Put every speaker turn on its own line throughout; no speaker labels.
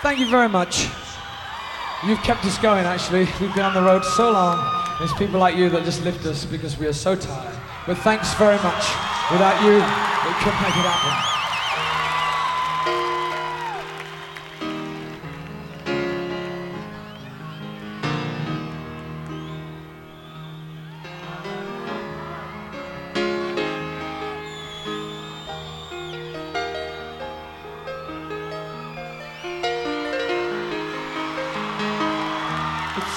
Thank you very much. You've kept us going, actually. We've been on the road so long. It's people like you that just lift us because we are so tired. But thanks very much. Without you, we couldn't make it happen.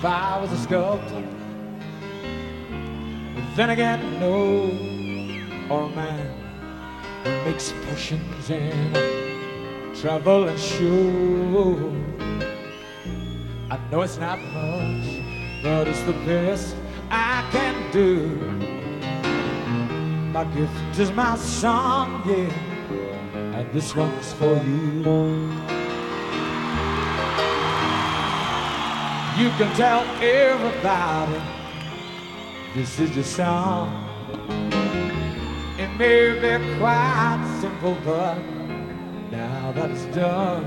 If I was a sculptor. Then again, no, or a man who makes potions and travel and show. I know it's not much, but it's the best I can do. My gift is my song, yeah, and this one's for you. You can tell everybody this is your song. It may be quite simple, but now that it's done,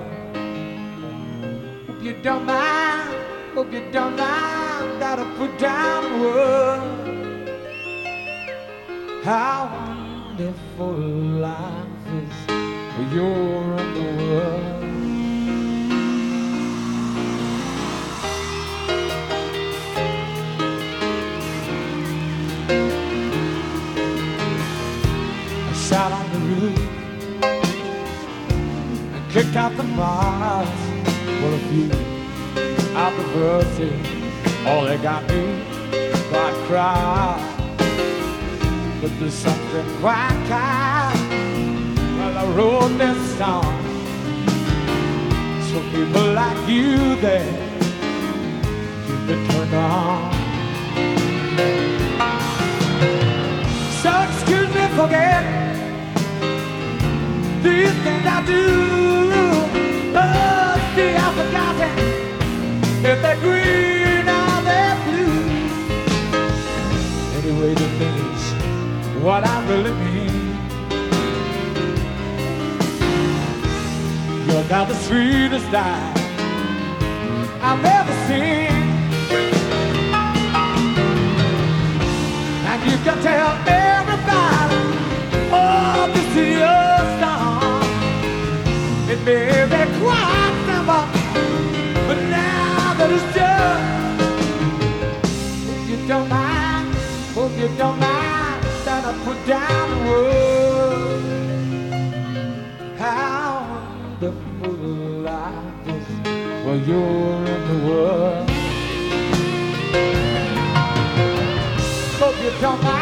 hope you don't mind, hope you don't mind that I put down words. How wonderful life is you're in the world. Out on the roof and kicked out the bars. Well, a few out the verses, all they got me quite cry. But there's something quite kind. Well, I wrote this song so people like you there keep it turned on. These things I do. Oh, see, I've forgotten if they're green or they're blue. Anyway, the thing is what I really mean. You're not the sweetest eye I've ever seen. It may be quite but now that it's done, hope you don't mind, hope you don't mind that I put down the word. How is while you're in the world. Hope you don't mind,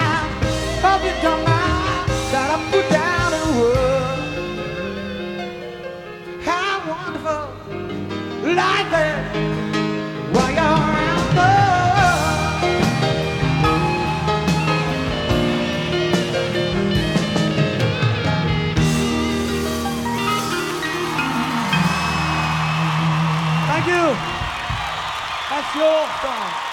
like that while you're out there. Thank you. That's your song.